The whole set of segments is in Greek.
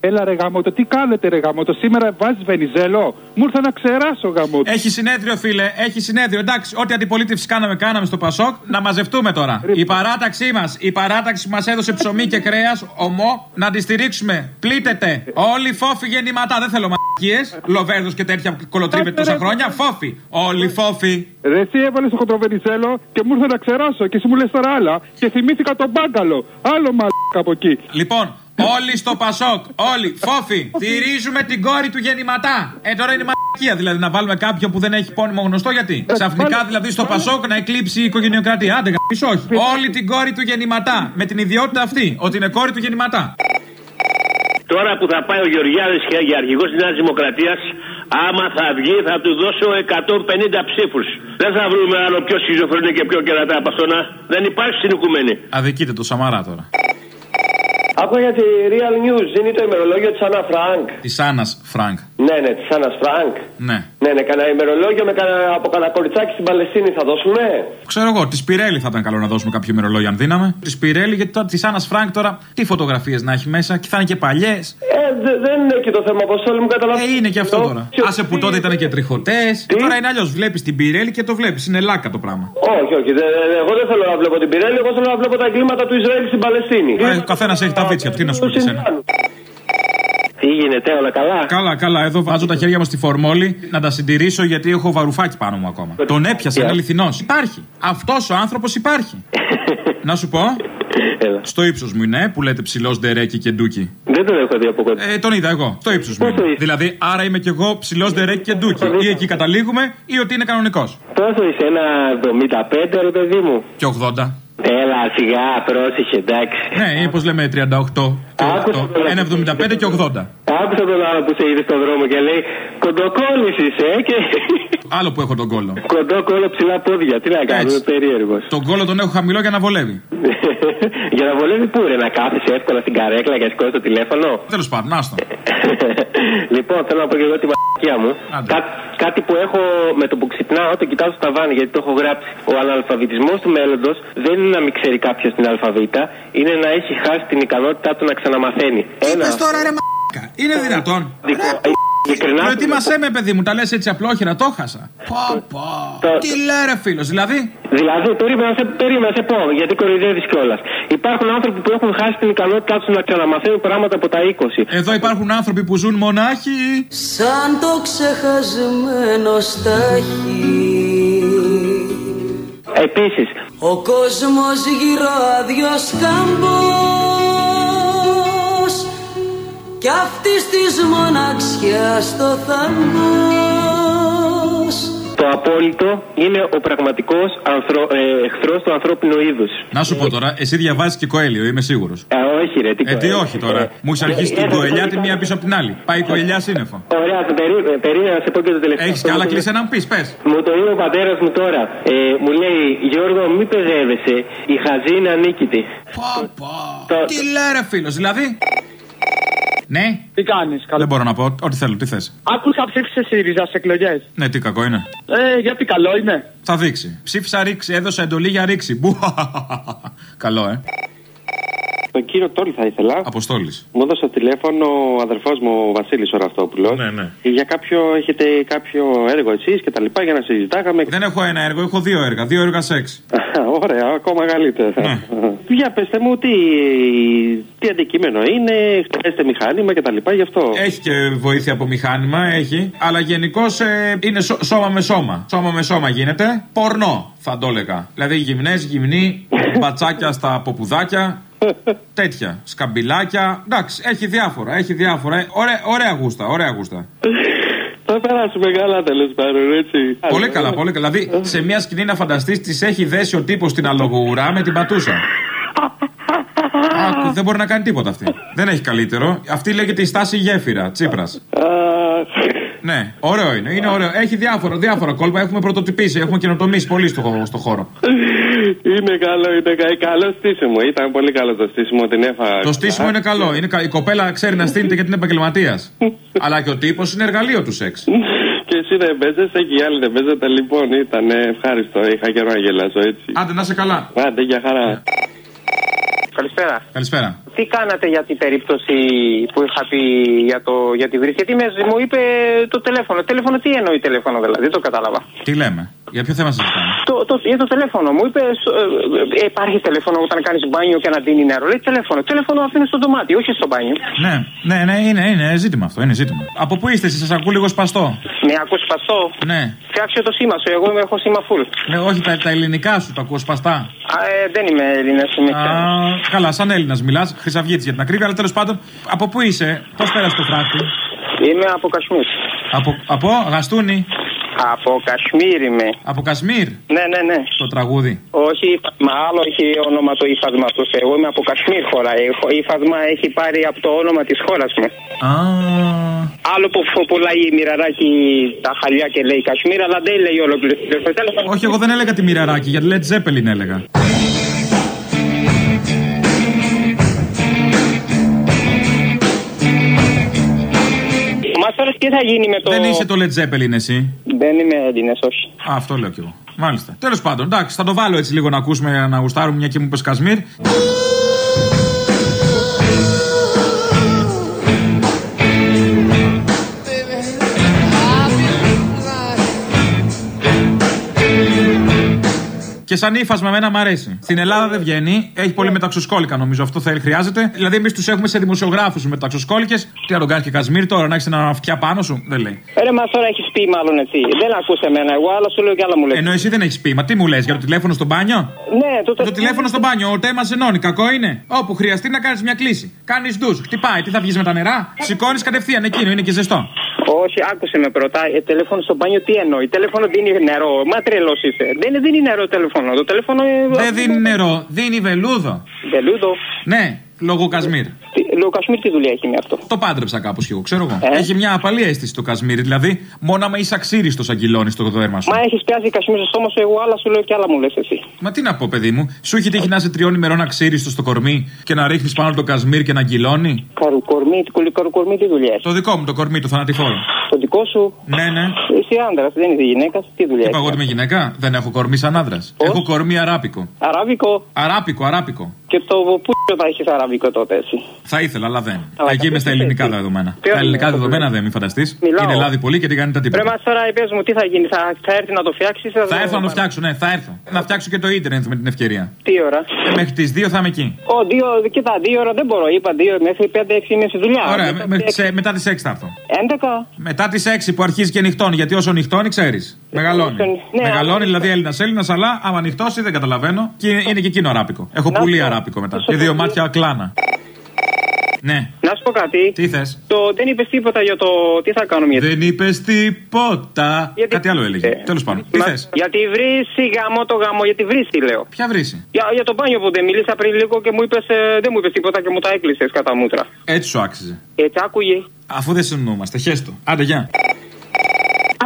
Έλα ρε γαμότο, τι κάνετε ρε γαμότο. Σήμερα βάζεις Βενιζέλο; Μου ήρθε να ξεράσω γαμότο. Έχει συνέδριο, φίλε, έχει συνέδριο. Εντάξει, ό,τι αντιπολίτευση κάναμε, κάναμε στο Πασόκ. Να μαζευτούμε τώρα. Η παράταξή μας, η παράταξη που μας έδωσε ψωμί και κρέας, ομό, να τη στηρίξουμε. Πλήτετε. Όλοι φόφοι γεννηματά. Δεν θέλω μαλακίες. Λοβέρδος και τέτοια κολοτρίβε τόσα χρόνια. Φόφοι. Όλοι φόφοι. Ρε, εσύ έβαλες το χοντροβενιζέλο και μου ήρθε να ξεράσω. Και εσύ μου λες τώρα άλλα. Και θυμήθηκα τον μπάγκαλο. Άλλο μαλάκα από εκεί. Λοιπόν, όλοι στο Πασόκ, όλοι, φόφοι, στηρίζουμε την κόρη του γεννηματά. Ε, τώρα είναι μαλακία δηλαδή να βάλουμε κάποιον που δεν έχει πόνιμο γνωστό γιατί. Ξαφνικά δηλαδή στο Πασόκ να εκλείψει η οικογενειοκρατία. Άντε, γαμπής, όχι. Όλη την κόρη του γεννηματά. Με την ιδιότητα αυτή, ότι είναι κόρη του γεννηματά. Τώρα που θα πάει ο Γεωργιάδης και για αρχηγός της Νέας Δημοκρατίας, άμα θα βγει θα του δώσω 150 ψήφους. Δεν θα βρούμε άλλο πιο σχιζοφρενή και πιο κερατά από αυτό να. Δεν υπάρχει στην οικουμένη. Αδικείτε το Σαμαρά τώρα. Άκουγα για τη Real News, είναι το ημερολόγιο της Άννα Φρανκ. Της Άννας Φρανκ. Ναι, ναι, της Άννας Φρανκ. Ναι. Ναι, ναι, κανένα ημερολόγιο με κανένα, από κανένα κοριτσάκι στην Παλαιστίνη θα δώσουμε. Ξέρω εγώ, τη Pirelli θα ήταν καλό να δώσουμε κάποιο ημερολόγιο αν δίναμε. Τη Pirelli, γιατί τώρα της Άννας Φρανκ τώρα τι φωτογραφίες να έχει μέσα και θα είναι και παλιές. Ε, δε- δεν είναι εκεί το θέμα, Αποστόλη μου καταλαβαίνω. Ε, είναι και αυτό τώρα. Άσε που τότε ήταν και τριχωτές. Και τώρα είναι αλλιώς. Βλέπεις την Pirelli και το βλέπεις. Είναι λάκα το πράγμα. Όχι, όχι, δε- δε- εγώ δεν θέλω να βλέπω την Πιρέλη, εγώ θέλω να βλέπω τα εγκλήματα του Ισραήλ στην Παλαιστίνη. Ε, ο καθένας έχει τα βίτσια του. Τι να σου πει και εσένα. Τι γίνεται, όλα καλά; Καλά, καλά. Εδώ βάζω τα χέρια μου στη φορμόλη να τα συντηρήσω γιατί έχω βαρουφάκι πάνω μου ακόμα. Τον έπιασε, είναι αληθινός. Υπάρχει. Αυτός ο άνθρωπος υπάρχει. να σου πω. Έλα. Στο ύψος μου είναι, που λέτε ψηλός ντερέκι και ντούκι. Δεν τον έχω δει από κοντά. Ε, τον είδα εγώ. Στο ύψος μου. Πόσο είναι. είσαι; Δηλαδή, άρα είμαι κι εγώ ψηλός ντερέκι και ντούκι. Ή εκεί καταλήγουμε, ή ότι είναι κανονικός. Πόσο είσαι, ένα 75 ρε παιδί μου. Και 80. Έλα, σιγά, πρόσεχε, εντάξει. Ναι, ή πώ λέμε 38 και 8. Ένα 75 και 80. Άκουσα τον άλλο που σε είδες στον δρόμο και λέει Κοντοκόλληση είσαι, ε, και. Άλλο που έχω τον κόλλο. Κοντό κόλλο ψηλά πόδια. Τι να κάνω, Έτσι. είμαι περίεργος. Τον κόλλο τον έχω χαμηλό για να βολεύει. Για να βολεύει πού ρε, να κάθεσαι εύκολα στην καρέκλα και να σηκώσει το τηλέφωνο; Τέλος πάντων, άστο. Λοιπόν, θέλω να πω και εγώ τη μαλακία μου. Άντε. Κά- κάτι που έχω με το που ξυπνάω, το κοιτάω στο ταβάνι γιατί το έχω γράψει. Ο αναλφαβητισμός του μέλλοντος δεν είναι να μην ξέρει κάποιος την αλφαβήτα, είναι να έχει χάσει την ικανότητά του να ξαναμαθαίνει. Ένα. Πες τώρα ρε μαλάκα; Είναι δυνατόν; δικό- ε, Ειλικρινά. Προετοίμασέ με, παιδί μου, τα λες έτσι απλόχερα, το χάσα. Πω, πω. Το- Τι λέει ρε φίλος, δηλαδή. Δηλαδή, περίμενα να σε, περίμενα να σε πω, γιατί κοροϊδεύεις κιόλας. Υπάρχουν άνθρωποι που έχουν χάσει την ικανότητά τους να ξαναμαθαίνουν πράγματα από τα 20. Εδώ υπάρχουν άνθρωποι που ζουν μονάχοι. Σαν το ξεχασμένο στάχι Επίσης, Ο κόσμος γύρω άδειος κάμπος Κι αυτής της μοναξιάς το θαμπός το απόλυτο είναι ο πραγματικός ε, εχθρός του ανθρώπινου είδους. Να σου πω τώρα, εσύ διαβάζεις και κοέλιο, είμαι σίγουρος. Ε, όχι, ρε, τι Ε, τι κο- όχι τώρα. Μου έχεις αρχίσει Ε, την ε, κοελιά ε, τη μία πίσω από την άλλη. Πάει η κοελιά σύννεφο. Ωραία, περί- περίμενα να σε πω και το τελευταίο. Έχεις κι άλλα κλείσει να μου πεις, πες. Μου το είπε ο πατέρας μου τώρα. Ε, μου λέει, Γιώργο, μη παιδεύεσαι. Η χαζή είναι ανίκητη. Το- Τι λέει ρε φίλος, δηλαδή. Ναι, Τι κάνεις, δεν καλό. μπορώ να πω ό,τι θέλω, τι θες. Άκουσα ψήφισε ΣΥΡΙΖΑ σε εκλογές. Ναι, τι κακό είναι. Ε, γιατί καλό είναι. Θα δείξει. Ψήφισα ρήξη, έδωσα εντολή για ρήξη. Μπου. Καλό, ε. Τον κύριο Τόλ θα ήθελα. Αποστόλης. Μου έδωσε τηλέφωνο ο αδερφός μου, ο Βασίλης ο Ραυτόπουλο. Ναι, ναι. Για κάποιο, έχετε κάποιο έργο εσείς και τα λοιπά για να συζητάγαμε. Δεν έχω ένα έργο, έχω δύο έργα. Δύο έργα σεξ. Ωραία, ακόμα μεγαλύτερα. Ναι. Για πετε μου τι, τι αντικείμενο είναι, χρειάζεται μηχάνημα και τα λοιπά γι' αυτό. Έχει και βοήθεια από μηχάνημα, έχει. Αλλά γενικώς είναι σω- σώμα με σώμα. Σώμα με σώμα γίνεται. Πορνό, θα το έλεγα. Δηλαδή γυμνές, γυμνοί, μπατσάκια στα ποπουδάκια. Τέτοια. Σκαμπιλάκια. Εντάξει, έχει διάφορα. Έχει διάφορα. Ε, Ωραία, ωραία γούστα, ωραία γούστα. Θα περάσουμε καλά τέλος πάντων, έτσι. Πολύ καλά, πολύ καλά. Δηλαδή, σε μια σκηνή να φανταστείς, της έχει δέσει ο τύπος στην αλογοουρά με την πατούσα. Άκου, δεν μπορεί να κάνει τίποτα αυτή. Δεν έχει καλύτερο. Αυτή λέγεται η στάση γέφυρα, Τσίπρας. Ναι, ωραίο είναι. είναι ωραίο. Έχει διάφορα, διάφορα κόλπα. Έχουμε πρωτοτυπήσει, έχουμε καινοτομήσει πολύ στο, χώρο- στο χώρο. Είναι καλό, είναι κα- καλό στήσιμο. Ήταν πολύ καλό το στήσιμο, την έφαγα. Το στήσιμο είναι καλό. Είναι, κα- η κοπέλα ξέρει να στείνεται γιατί είναι επαγγελματίας. Αλλά και ο τύπος είναι εργαλείο του σεξ. Και εσύ δεν παίζεσαι και οι άλλοι δεν παίζετε. Λοιπόν, ήταν ευχάριστο. Είχα καιρό να γελάσω έτσι. Άντε, να σε καλά. Άντε, για χαρά. Καλησπέρα. Καλησπέρα. Τι κάνατε για την περίπτωση που είχα πει για, το, για τη βρύση. Γιατί με, μου είπε το τηλέφωνο. Τηλέφωνο τι εννοεί τηλέφωνο δηλαδή, δεν το κατάλαβα. Τι λέμε, για ποιο θέμα συζητάμε; Το, το, για το τηλέφωνο. Μου είπε, ε, ε, υπάρχει τηλέφωνο όταν κάνεις μπάνιο και να δίνει νερό. Λέει τηλέφωνο. Τηλέφωνο αφήνεις στο δωμάτιο, όχι στο μπάνιο. Ναι, ναι, ναι, είναι, είναι ζήτημα αυτό. Είναι ζήτημα. Από πού είστε, εσείς, σας ακούω λίγο σπαστό. Με ακούς σπαστό. Ναι. Φτιάξε το σήμα σου. Εγώ είμαι- έχω σήμα full. Ναι, όχι τα, τα ελληνικά σου, τα ακούω σπαστά. Α, ε, δεν είμαι Έλληνας, είμαι Α, καλά, σαν Έλληνας μιλάς, Χρυσαυγήτη για την ακρίβεια, αλλά τέλος πάντων, από πού είσαι, πώς πέρασε το φράχτη. Είμαι από Κασμίρ. Από, από Γαστούνι, Από Κασμίρ είμαι. από Κασμίρ, Ναι, ναι, ναι. το τραγούδι. Όχι, μα άλλο έχει όνομα το ύφασμα του. Εγώ είμαι από Κασμίρ χώρα. Η ύφασμα έχει πάρει από το όνομα της χώρας μου. Α, Άλλο που που πουλάει η μοιραράκι τα χαλιά και λέει Κασμίρ, αλλά δεν λέει ολόκληρη την πληροφορία. όχι, εγώ δεν έλεγα τη μοιραράκι, για τη Led Zeppelin έλεγα. Μα τώρα τι θα γίνει με το. Δεν είσαι το Led Zeppelin εσύ. Δεν είμαι Έλληνες, όχι. Α, αυτό λέω κι εγώ. Μάλιστα. Τέλος πάντων, εντάξει, θα το βάλω έτσι λίγο να ακούσουμε να γουστάρουμε μια και μου είπες Κασμίρ. Και σαν ύφασμα, εμένα μου αρέσει. Στην Ελλάδα δεν βγαίνει. Έχει πολύ μεταξοσκόλικα νομίζω. Αυτό θέλει, χρειάζεται. Δηλαδή, εμείς τους έχουμε σε δημοσιογράφους με μεταξοσκόλικε. Τι να τον κάνει και Κασμίρ τώρα, να έχεις ένα αυτιά πάνω σου. Δεν λέει. Ρε, μα τώρα έχεις πει μάλλον εσύ. Δεν ακούσε εμένα. Εγώ άλλα σου λέω και άλλα μου λέει. Ενώ εσύ δεν έχεις πει. Μα τι μου λες για το τηλέφωνο στο μπάνιο; Ναι, το, Το τηλέφωνο στο μπάνιο, ο τέμας ενώνει. Κακό είναι. Όπου χρειαστεί να κάνεις μια κλίση. Κάνεις ντους, χτυπάει. Τι θα βγεις με τα νερά; Σηκώνεις κατευθείαν εκείνο, είναι και ζεστό. Όχι, άκουσε με πρώτα. Ε, τηλέφωνο στο μπάνιο τι εννοεί; Τηλέφωνο δίνει νερό. Μα τρελός είσαι. Δεν δίνει νερό τηλέφωνο. Το τηλέφωνο. ε, Δεν δίνει νερό, δίνει βελούδο. Βελούδο. Ναι, λόγω Κασμίρ. Τι- Λέω Κασμίρ τι δουλειά έχει με αυτό; Το πάντρεψα κάπως κι εγώ, ξέρω εγώ. Ε. Έχει μια απαλή αίσθηση το Κασμίρ. Δηλαδή, μόνο άμα είσαι αξίριστος αγγυλώνει το δέρμα σου. Μα έχεις πιάσει Κασμίρ στο στόμα σου. Εγώ άλλα σου λέω και άλλα μου λες εσύ. Μα τι να πω, παιδί μου, σου έχει τύχει να είσαι τριών ημερών αξίριστος στο κορμί και να ρίχνεις πάνω το Κασμίρ και να αγγυλώνει. Καρουκορμί, τι καρουκορμί τι δουλειά έχει; Το δικό μου το κορμί, το θανατηφόρο. Το δικό σου. Ναι, ναι. Είσαι άντρα, δεν είσαι γυναίκας. Τι δουλειά Είπα εγώ ότι έχει. είμαι γυναίκα. Δεν έχω κορμί σαν άντρα. Έχω κορμί αράπικο. Αράβικο. Αράπικο, αράπικο. Και το πού θα έχεις αράβικο τότε εσύ; Θα ήθελα, αλλά δεν. Αλλά Εκεί είμαι στα καθίστε ελληνικά εσύ. δεδομένα. Ποιο Τα ελληνικά είναι αυτό; δεδομένα που δεν, μην φανταστείς. Μιλάω. Είναι λάδι πολύ και δεν κάνει τα Πρέπει τίποτα. μα τώρα πες μου τι θα γίνει. Θα, θα έρθει να το φτιάξεις. Θα έρθω να το φτιάξω, ναι, θα έρθω. Να φτιάξω και το ίντερνετ με την ευκαιρία. Τι ώρα; Και μέχρι τις 2 θα είμαι εκεί. Ω, δύο, κοίτα, δύο ώρα δεν μπορώ. Είπα δύο μέχρι πέντε-έξι είμαι στη δουλειά. Ωραία, Μετά μέχρι τις τις, ε, μετά τις 6 θα έρθω. Έντεκα. Μετά τις 6 που αρχίζει και νυχτώνει. Γιατί όσο νυχτώνει, ξέρεις. Μεγαλώνει. Ναι, Μεγαλώνει, αλλά- δηλαδή Έλληνας Έλληνας, αλλά άμα νυχτώσει δεν καταλαβαίνω. Και είναι και εκείνο αράπικο. Έχω Να πολύ πω. αράπικο μετά. Τόσο Και δύο πολύ. μάτια κλάνα. Ναι. Να σου πω κάτι. Τι θες; Το, δεν είπες τίποτα για το τι θα κάνουμε γιατί. Δεν είπες τίποτα. Γιατί- Κάτι άλλο έλεγε. Ε, Τέλος πάντων. Τι Μα- θες; Για τη βρύση, γαμό το γαμό, για τη βρύση λέω. Ποια βρύση. Για, για το μπάνιο που δεν μίλησα πριν λίγο και μου είπες, ε, δεν μου είπες τίποτα και μου τα έκλεισες κατά μούτρα. Έτσι σου άξιζε. Έτσι άκουγε. Αφού δεν συνεννοούμαστε, χέστο. Άντε, γεια.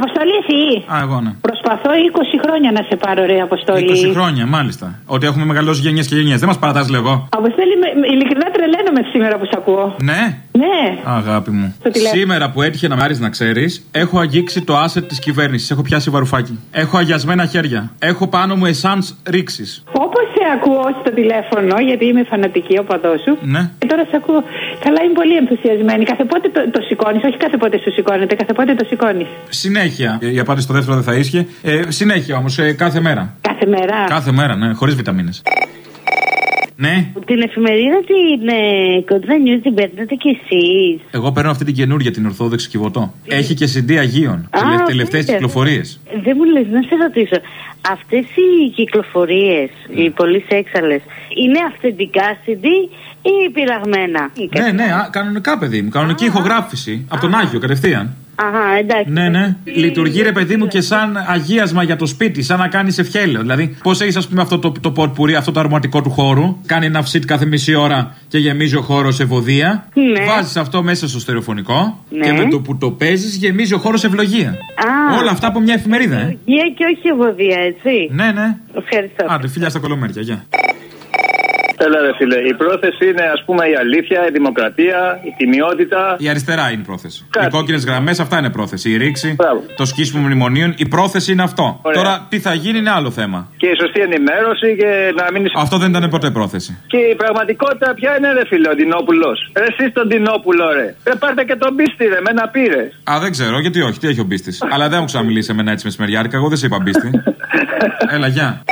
Αποστολή εσύ; Α, εγώ ναι. Προσπαθώ 20 χρόνια να σε πάρω, ρε Αποστολή. 20 χρόνια, μάλιστα. Ότι έχουμε μεγαλώσει γενιές και γενιές. Δεν μας παρατάς, λέω εγώ. Αποστολή, με, με, ειλικρινά τρελαίνομαι σήμερα που σε ακούω. Ναι; Ναι. Αγάπη μου. Στο τηλέφωνο. Σήμερα που έτυχε να μ' άρεσε να ξέρεις, έχω αγγίξει το asset της κυβέρνησης. Έχω πιάσει βαρουφάκι. Έχω αγιασμένα χέρια. Έχω πάνω μου εσάνς ρήξη. Όπως σε ακούω στο τηλέφωνο, γιατί είμαι φανατική οπαδό σου. Ναι. Και τώρα σε ακούω. Καλά, είμαι πολύ ενθουσιασμένη. Κάθε πότε το, το σηκώνεις, όχι κάθε πότε σου σηκώνεται, κάθε πότε το σηκώνεις. Συνέχεια. Η απάντηση στο δεύτερο δεν θα ίσχυε. Ε, συνέχεια όμως, κάθε μέρα. Κάθε μέρα. Κάθε μέρα, ναι, χωρίς βιταμίνες. Ναι, Την εφημερίδα την ε, Κοντρά News την παίρνετε κι εσείς. εγώ παίρνω αυτή την καινούργια την Ορθόδοξη Κιβωτό. Έχει και CD Αγίων. Α, Τελευταίες πείτε. κυκλοφορίες. Δεν μου λες να σε ρωτήσω. Αυτές οι κυκλοφορίες, οι πολύ έξαλες, είναι αυθεντικά CD ή πειραγμένα; Ή Ναι, κάτι ναι, άλλο. α, κανονικά παιδί μου. Κανονική ηχογράφηση. Από τον Άγιο κατευθείαν. Αχα, εντάξει. Ναι, ναι. Λειτουργεί ρε παιδί μου και σαν αγίασμα για το σπίτι, σαν να κάνεις ευχέλαιο. Δηλαδή, πώς έχεις, ας πούμε, αυτό το, το πορπουρί, αυτό το αρματικό του χώρου. Κάνει ένα ψιτ κάθε μισή ώρα και γεμίζει ο χώρος ευωδία. Ναι. Βάζεις αυτό μέσα στο στερεοφωνικό Ναι. και με το που το παίζεις γεμίζει ο χώρος ευλογία. Α. Όλα αυτά από μια εφημερίδα, ε. Υγεία και όχι ευωδία, έτσι. Ναι, ναι. Ευχαριστώ. Άντε, φιλιά στα κολομέρια, γεια. Έλα, ρε φίλε. Η πρόθεση είναι, ας πούμε, η αλήθεια, η δημοκρατία, η τιμιότητα. Η αριστερά είναι η πρόθεση. Κάτι. Οι κόκκινες γραμμές, αυτά είναι πρόθεση. Η ρήξη, Μπράβο. το σκίσιμο μνημονίων, η πρόθεση είναι αυτό. Ωραία. Τώρα τι θα γίνει είναι άλλο θέμα. Και η σωστή ενημέρωση και να μην. Αυτό δεν ήταν ποτέ πρόθεση. Και η πραγματικότητα ποια είναι, ρε φίλε, ο Ντινόπουλος; Ρε, εσείς τον Ντινόπουλο, ρε. Ρε, πάρτε και τον πίστη, ρε, με ένα πήρε. Α, δεν ξέρω, γιατί όχι, τι έχει ο Μπίστης. Αλλά δεν μου ξαναμιλήσει εμένα έτσι μεσημεριάρικα, εγώ δεν σε είπα Μπίστη. Έλα, γεια.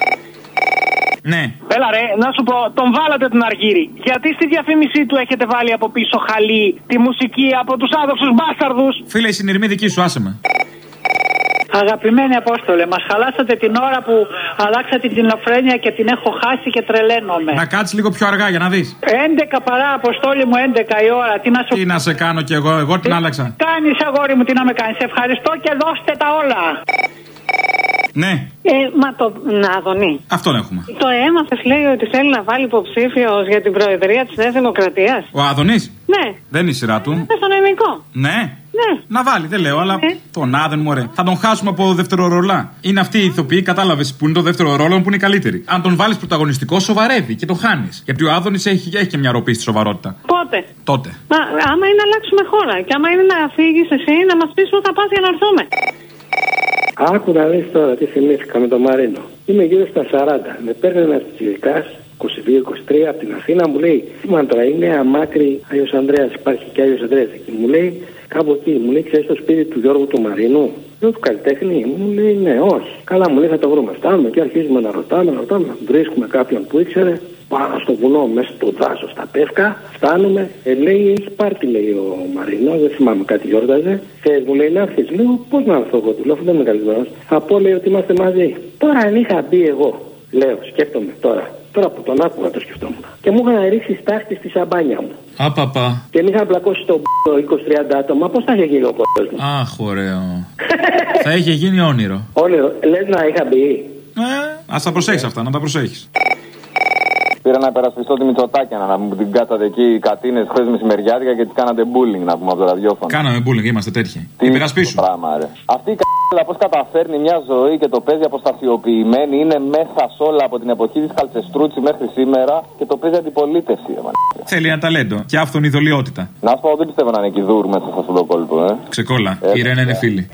Ναι. Έλα ρε, να σου πω, τον βάλατε τον Αργύρι. Γιατί στη διαφήμισή του έχετε βάλει από πίσω χαλί τη μουσική από τους άδοξου μπάσταρδους; Φίλε, η συνειρμή δική σου, άσε με. Αγαπημένοι Απόστολε, μας χαλάσατε την ώρα που αλλάξατε την ελοφρένεια και την έχω χάσει και τρελαίνομαι. Να κάτσεις λίγο πιο αργά για να δεις. 11 παρά, Αποστόλη μου, 11 η ώρα. Τι να σου Τι να σε κάνω κι εγώ, εγώ την άλλαξα. κάνεις, αγόρι μου, τι να με κάνεις. Ευχαριστώ και δώστε τα όλα. Ναι, Ε, μα το. Να, Αδωνή. αυτόν έχουμε. Το έμαθες, λέει, ότι θέλει να βάλει υποψήφιο για την Προεδρία της Νέας Δημοκρατίας. Ο Άδωνη. Ναι, Δεν είναι η σειρά του. είναι στο νοημικό. Ναι. Ναι. Να βάλει, δεν λέω, αλλά Ε. τον Άδεν μου ωραία. Θα τον χάσουμε από δευτερορολά. Είναι αυτοί οι ηθοποιοί, κατάλαβες, που είναι το δεύτερο ρόλο που είναι οι καλύτεροι. Αν τον βάλεις πρωταγωνιστικό, σοβαρεύει και το χάνεις. Γιατί ο Άδωνης έχει, έχει και μια ροπή στη σοβαρότητα. Πότε; Τότε. Μα, άμα είναι να αλλάξουμε χώρα και άμα είναι να φύγεις εσύ, να μας πεις πού θα πας για να έρθουμε. Άκου να δεις τώρα τι θυμήθηκα με τον Μαρίνο. Είμαι γύρω στα 40. Με παίρνει ένας τσιρικά 22-23 από την Αθήνα, μου λέει: Μα τώρα είναι αμάκρη Άγιος Ανδρέας. Υπάρχει και Άγιος Ανδρέας εκεί. Μου λέει κάπου εκεί, μου λέει: Ξέρεις το σπίτι του Γιώργου του Μαρίνου. Λέω του καλλιτέχνη, μου λέει ναι, όχι. Καλά, μου λέει θα το βρούμε. Φτάνουμε και αρχίζουμε να ρωτάμε, να ρωτάμε. Βρίσκουμε κάποιον που ήξερε. Πάνω στο βουνό, μέσα στο δάσος, στα πεύκα. Φτάνουμε. Ε, λέει, έχει πάρτι, λέει ο Μαρίνο. Δεν θυμάμαι κάτι γιόρταζε. Και μου λέει να έρθεις. Λέω, πώς να έρθω εγώ, του λέω, αφού δεν είμαι καλεσμένο. Θα πω, λέει, ότι είμαστε μαζί. Τώρα αν είχα μπει εγώ, λέω, σκέφτομαι τώρα. Τώρα που τον άκουγα το σκεφτόμουν. Και μου είχαν ρίξει στάχτη στη σαμπάνια μου. Απαπα. Και με είχαν πλακώσει στο 20-30 άτομα. Πώς θα είχε γίνει ο κόσμος; Αχ, ωραίο. θα είχε γίνει όνειρο. Όνειρο, λες να είχα μπει. Ε, ας τα προσέχει αυτά, να τα προσέχεις. Πήρα να υπερασπιστώ τη Μητσοτάκια να μου την κάτσατε εκεί οι κατίνες χθε μεσημεριάτικα και τις κάνατε bullying να πούμε από το ραδιόφωνο. Κάναμε bullying, είμαστε τέτοιοι. Τι Υπερασπίσου. το Πράγμα, ρε. Αυτή η κα***λα πώς καταφέρνει μια ζωή και το παίζει αποστασιοποιημένη είναι μέσα σε όλα από την εποχή της Καλτσεστρούτσι μέχρι σήμερα και το παίζει αντιπολίτευση. ρε, μαλάκα. Θέλει ένα ταλέντο και αυτόν ειδωλιότητα. Να σου πω, δεν πιστεύω να είναι κυδούρ μέσα σε αυτό το κόλπο, ε. Ξεκόλα. Ε, Η Ρένα είναι ε. φίλη.